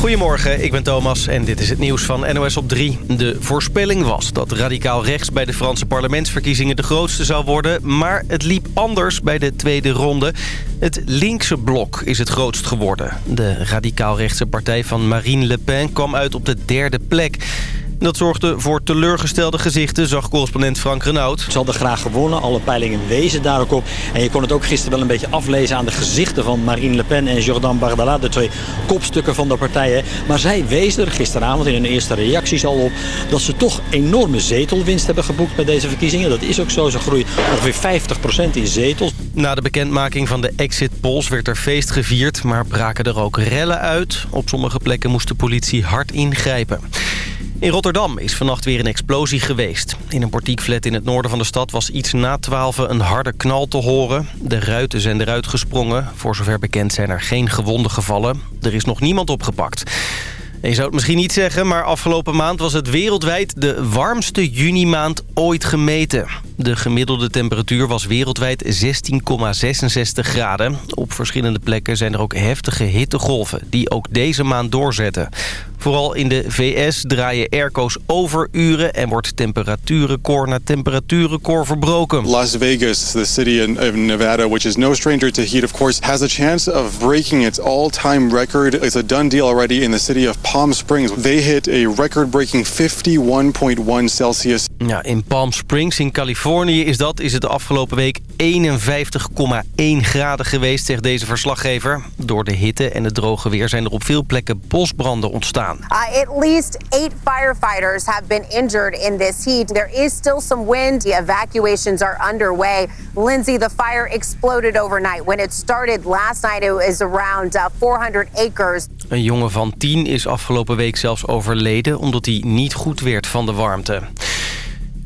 Goedemorgen, ik ben Thomas en dit is het nieuws van NOS op 3. De voorspelling was dat radicaal rechts bij de Franse parlementsverkiezingen de grootste zou worden... maar het liep anders bij de tweede ronde. Het linkse blok is het grootst geworden. De radicaal rechtse partij van Marine Le Pen kwam uit op de derde plek... Dat zorgde voor teleurgestelde gezichten, zag correspondent Frank Renaud. Ze hadden graag gewonnen, alle peilingen wezen daar ook op. En je kon het ook gisteren wel een beetje aflezen aan de gezichten van Marine Le Pen en Jordan Bardella, de twee kopstukken van de partijen. Maar zij wezen er gisteravond in hun eerste reacties al op dat ze toch enorme zetelwinst hebben geboekt bij deze verkiezingen. Dat is ook zo, ze groeien ongeveer 50% in zetels. Na de bekendmaking van de exit polls werd er feest gevierd, maar braken er ook rellen uit. Op sommige plekken moest de politie hard ingrijpen. In Rotterdam is vannacht weer een explosie geweest. In een portiekflat in het noorden van de stad was iets na 12 een harde knal te horen. De ruiten zijn eruit gesprongen. Voor zover bekend zijn er geen gewonden gevallen. Er is nog niemand opgepakt. je zou het misschien niet zeggen, maar afgelopen maand was het wereldwijd de warmste junimaand ooit gemeten. De gemiddelde temperatuur was wereldwijd 16,66 graden. Op verschillende plekken zijn er ook heftige hittegolven die ook deze maand doorzetten. Vooral in de VS draaien airco's overuren en wordt temperatuurrecord na temperatuurrecord verbroken. Las Vegas, the city of Nevada, which is no stranger to heat of course, has a chance of breaking its all-time record. It's a done deal already in the city of Palm Springs. They hit a record-breaking 51.1 Celsius. Ja, in Palm Springs in Californië is dat is het de afgelopen week 51,1 graden geweest, zegt deze verslaggever. Door de hitte en het droge weer zijn er op veel plekken bosbranden ontstaan. Uh, at least eight firefighters have been injured in this heat. There is still some wind. The evacuations are underway. Lindsay, the fire exploded overnight. When it started last night, it was around 400 uh, acres. Een jongen van 10 is afgelopen week zelfs overleden... omdat hij niet goed werd van de warmte.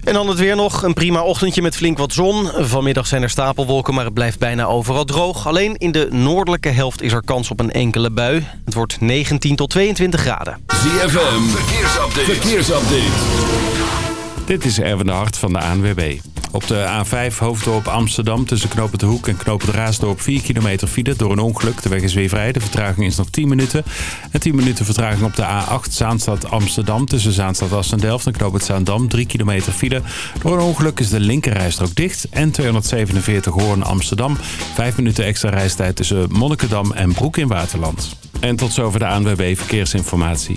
En dan het weer nog. Een prima ochtendje met flink wat zon. Vanmiddag zijn er stapelwolken, maar het blijft bijna overal droog. Alleen in de noordelijke helft is er kans op een enkele bui. Het wordt 19 tot 22 graden. ZFM, verkeersupdate. verkeersupdate. Dit is Erwin de Hart van de ANWB. Op de A5 Hoofddorp Amsterdam tussen Knoop de Hoek en Knoop het Raasdorp 4 kilometer file door een ongeluk. De weg is weer vrij. De vertraging is nog 10 minuten. En 10 minuten vertraging op de A8 Zaanstad Amsterdam tussen Zaanstad Assendelft en Knoop Zaandam. 3 kilometer file. Door een ongeluk is de linkerrijstrook dicht. En 247 Hoorn Amsterdam. 5 minuten extra reistijd tussen Monnikendam en Broek in Waterland. En tot zover de ANWB Verkeersinformatie.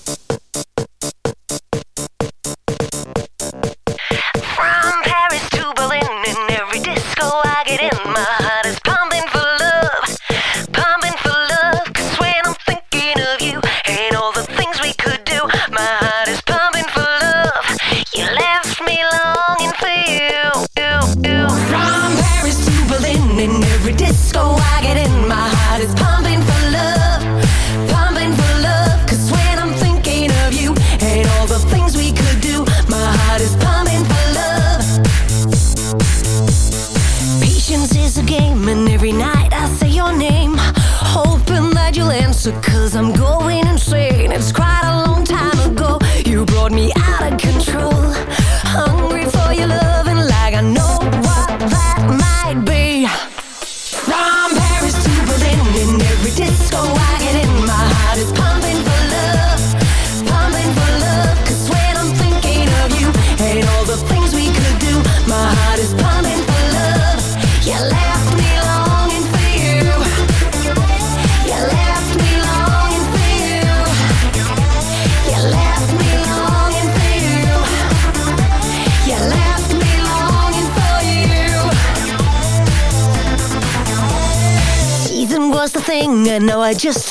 Just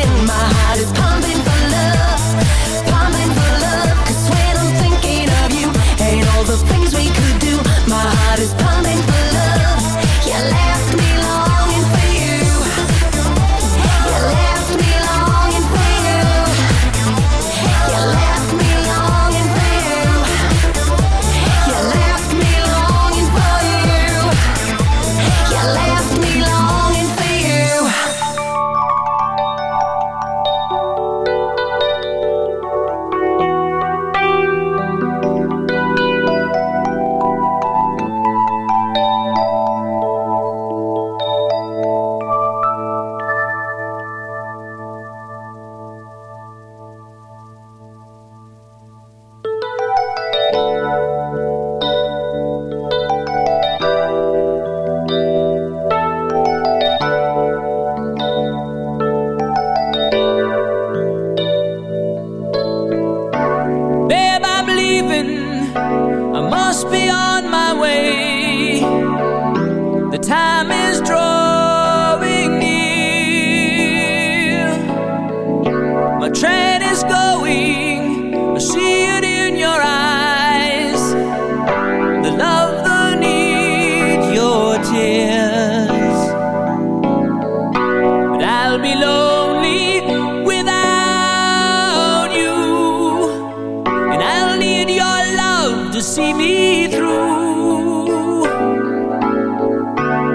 to see me through.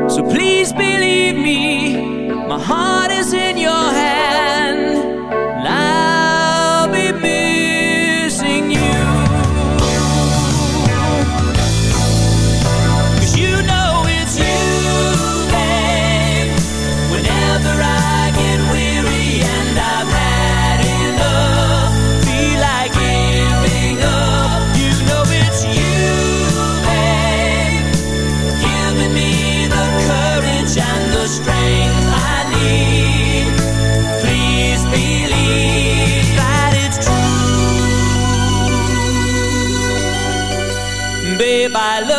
So please believe me, my heart is in your hands. by love.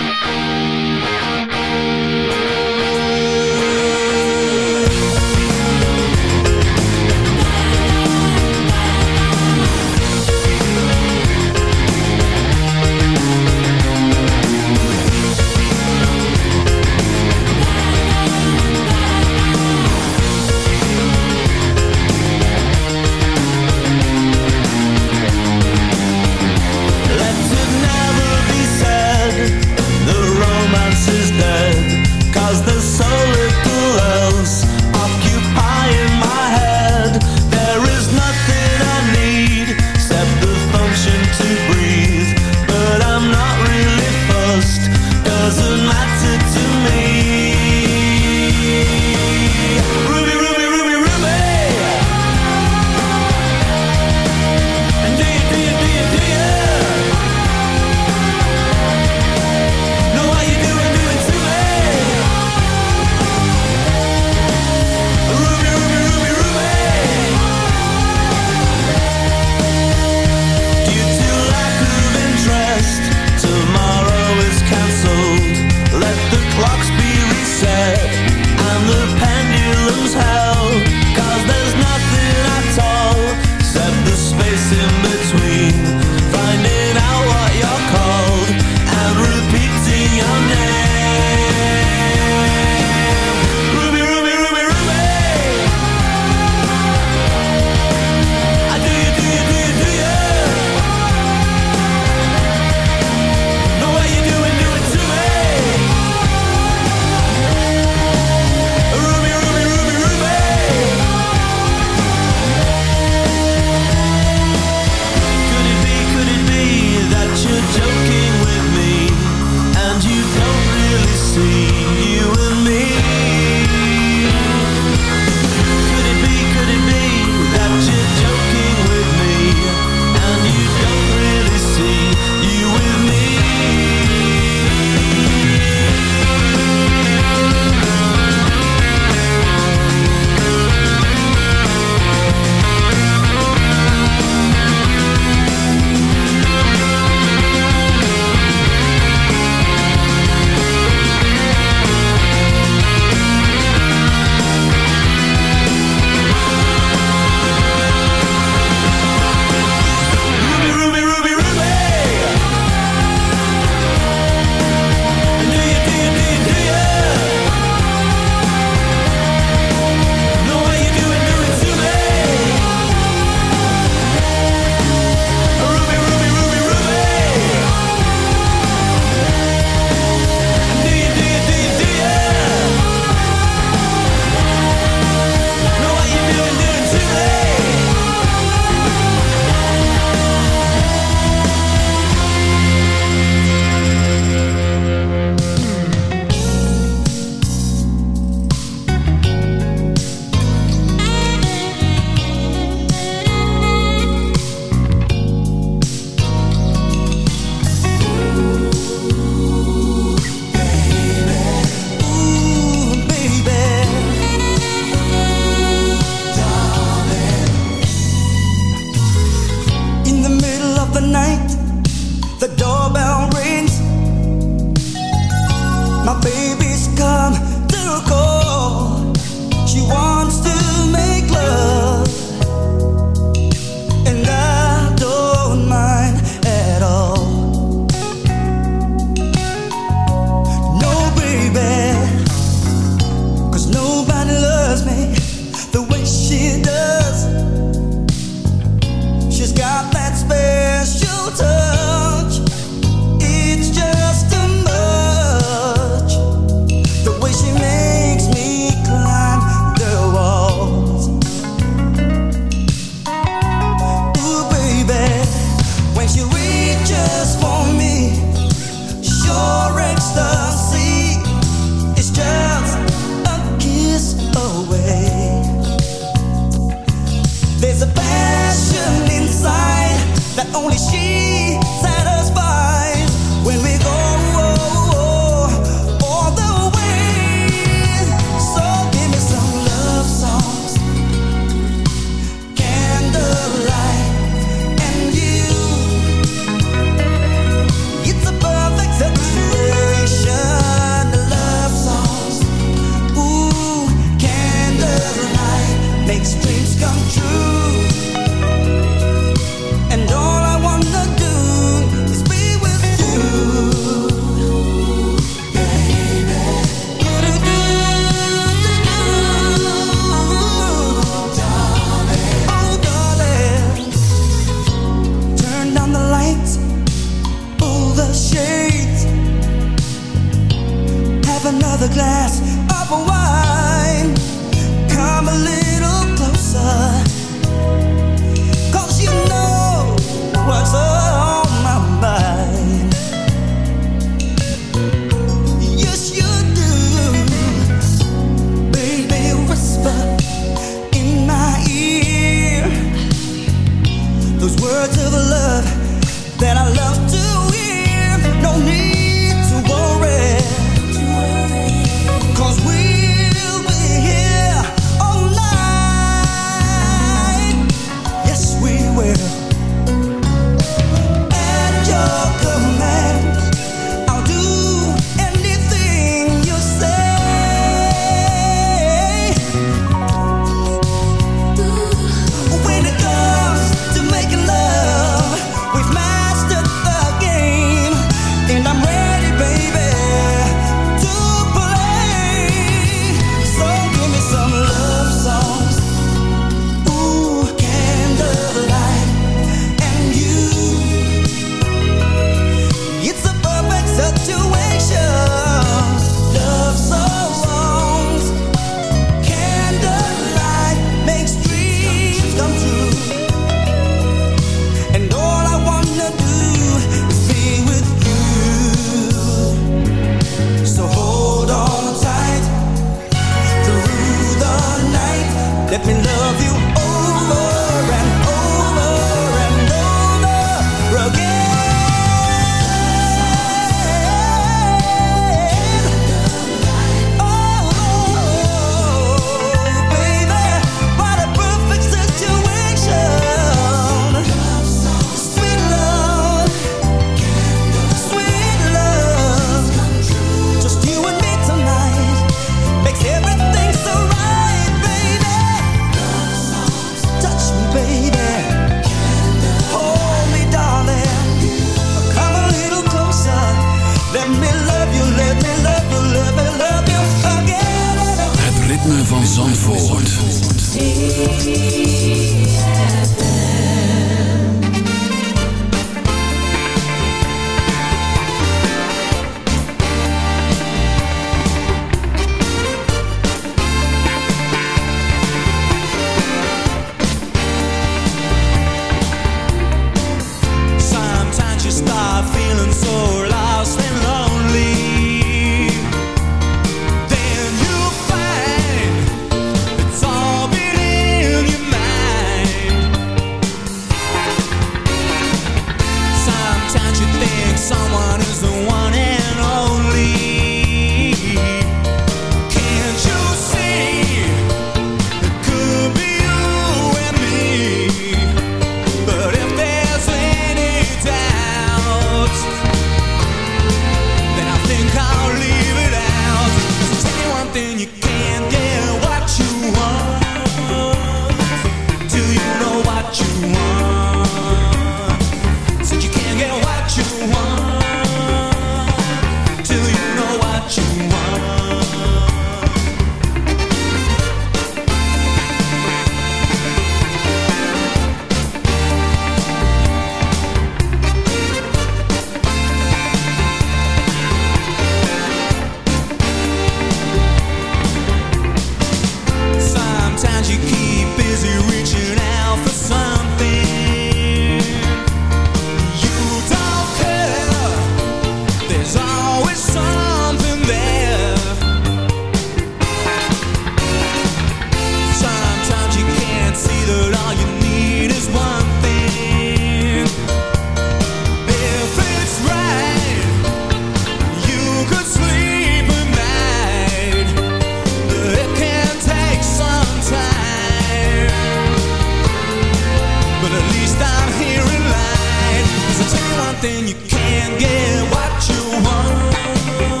can get what you want.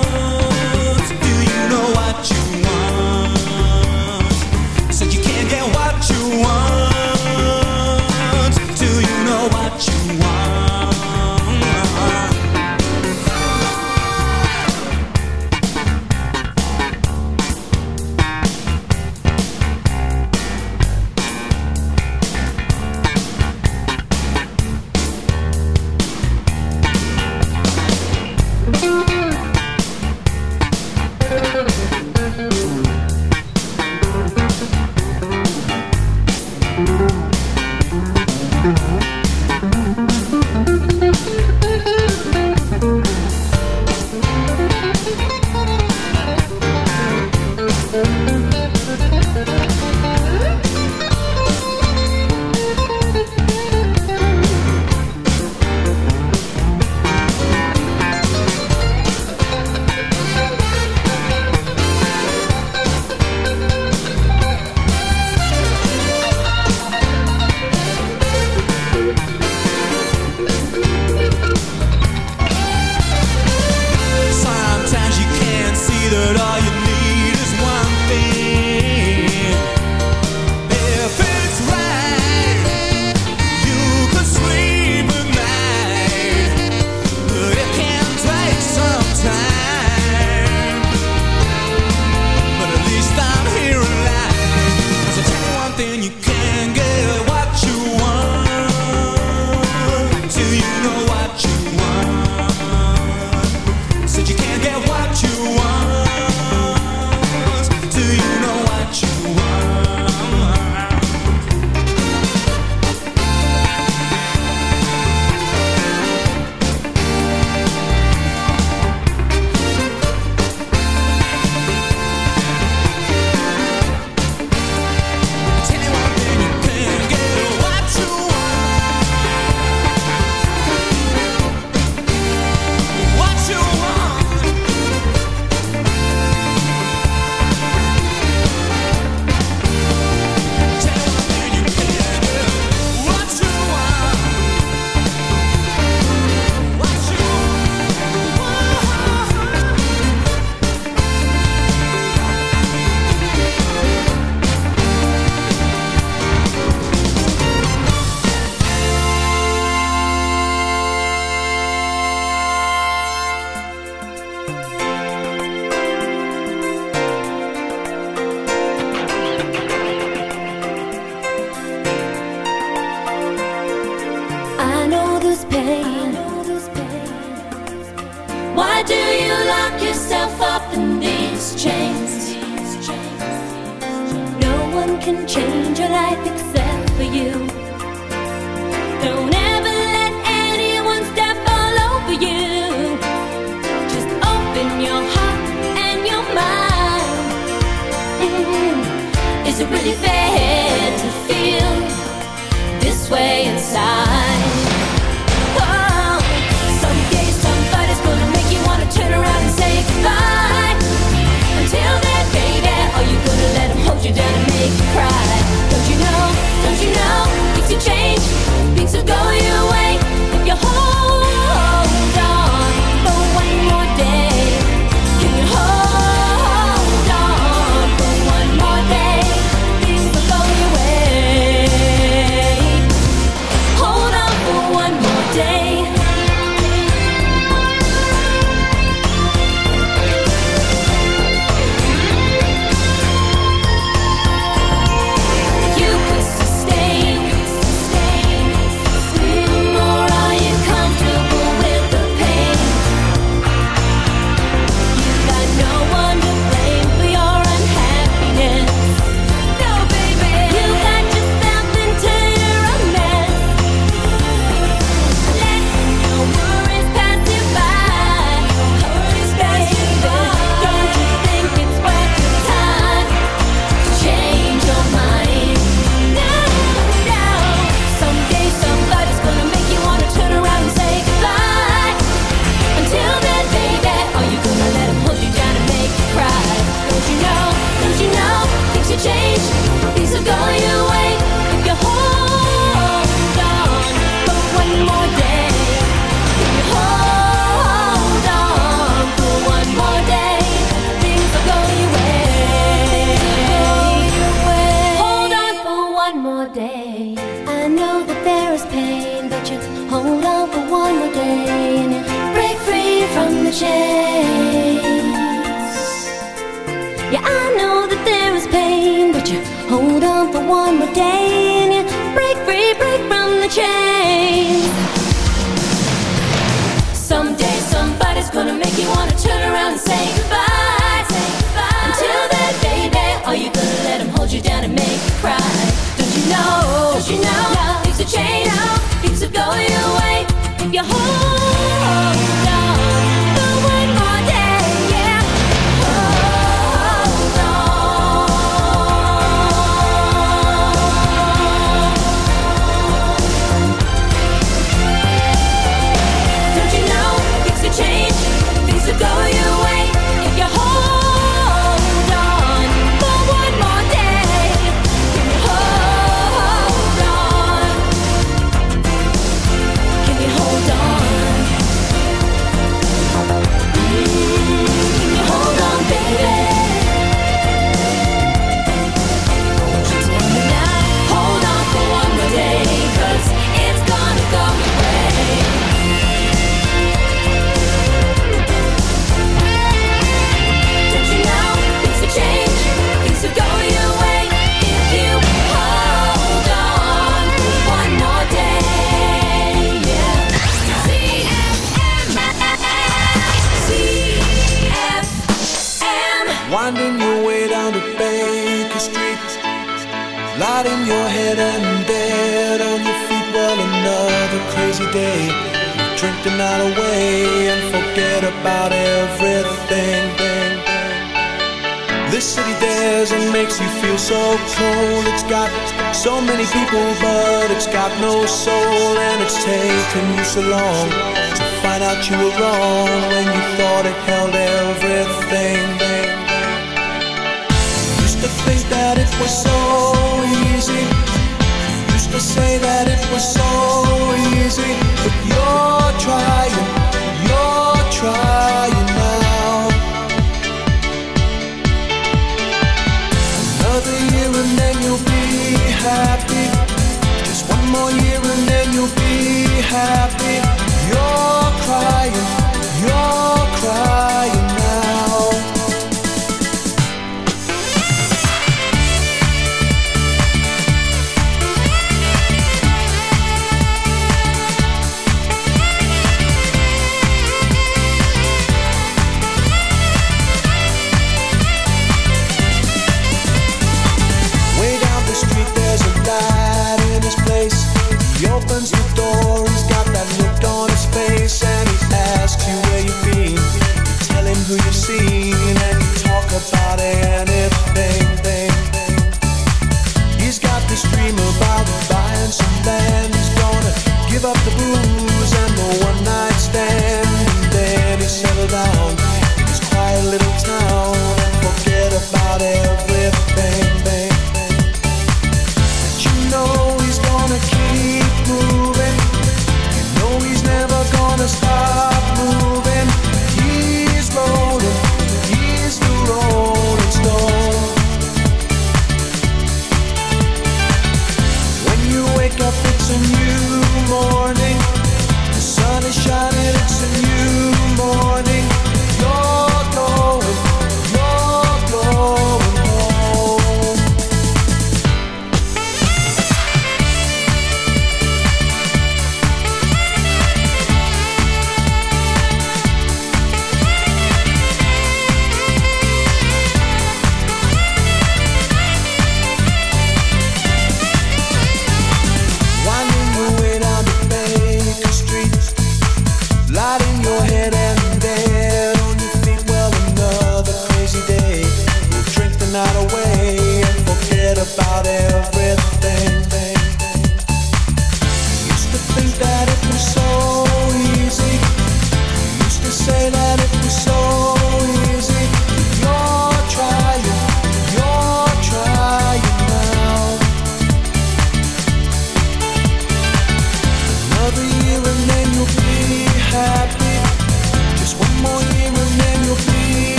Thought it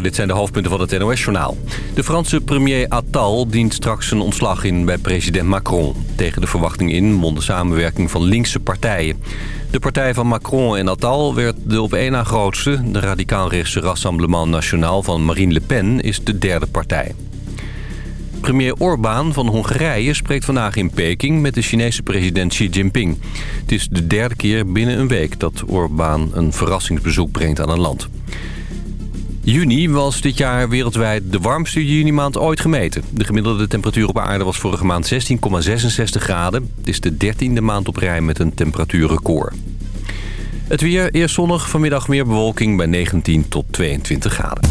Dit zijn de hoofdpunten van het NOS-journaal. De Franse premier Attal dient straks zijn ontslag in bij president Macron. Tegen de verwachting in won de samenwerking van linkse partijen. De partij van Macron en Attal werd de op één na grootste. De radicaal-rechtse Rassemblement National van Marine Le Pen is de derde partij. Premier Orbán van Hongarije spreekt vandaag in Peking met de Chinese president Xi Jinping. Het is de derde keer binnen een week dat Orbán een verrassingsbezoek brengt aan een land. Juni was dit jaar wereldwijd de warmste junimaand ooit gemeten. De gemiddelde temperatuur op aarde was vorige maand 16,66 graden. Het is de dertiende maand op rij met een temperatuurrecord. Het weer eerst zonnig, vanmiddag meer bewolking bij 19 tot 22 graden.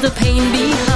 the pain behind.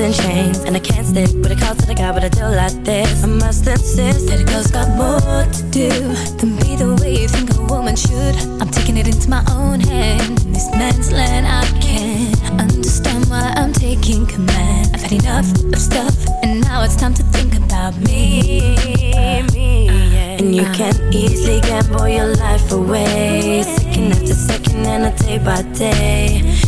In chains, and I can't stick with a call to the guy, but I do like this. I must insist that a girl's got more to do than be the way you think a woman should. I'm taking it into my own hand. In this man's land, I can't understand why I'm taking command. I've had enough of stuff, and now it's time to think about me. me yeah. And you can easily gamble your life away, second after second and a day by day.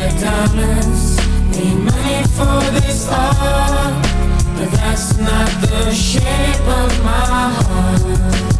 that diamonds need money for this art. But that's not the shape of my heart.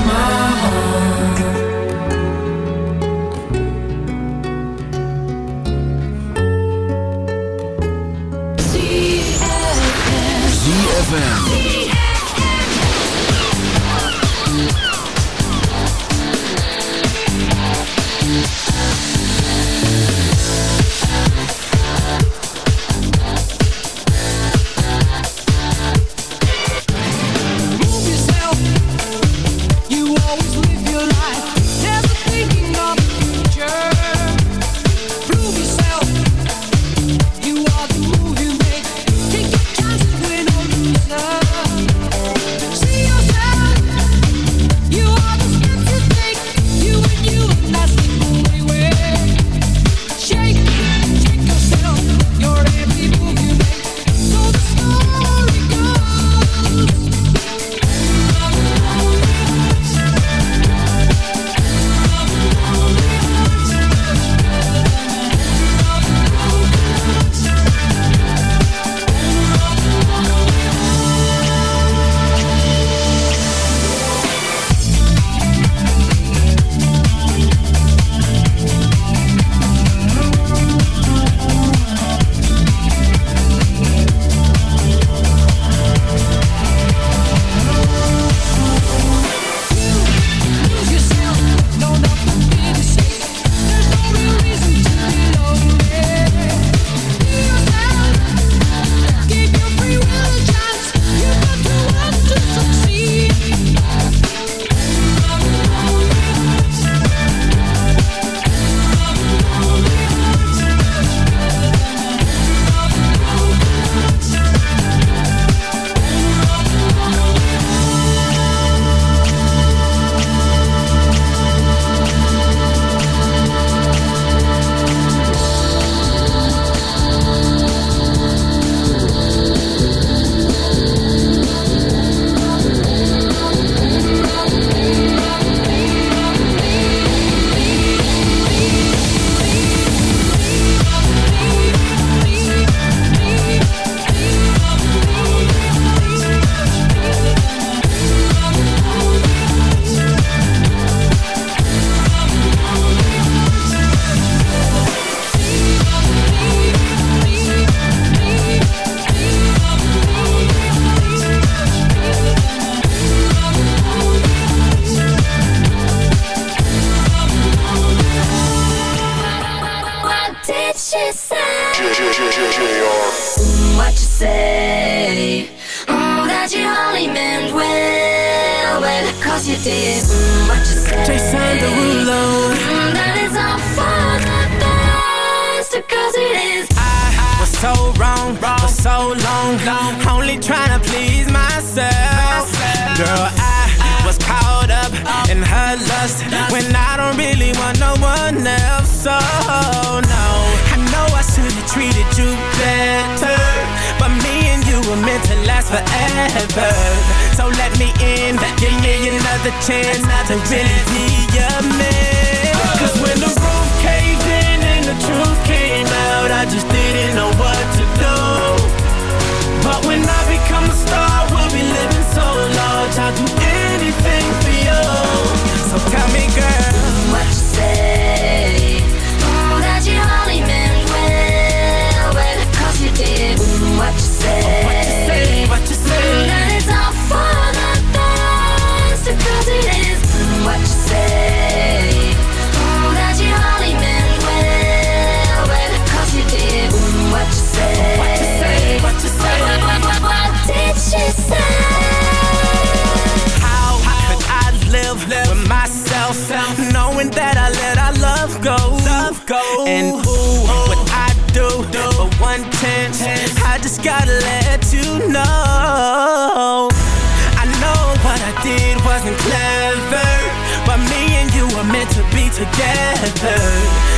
together.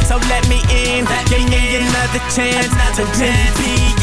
So let me in, give me another chance to really be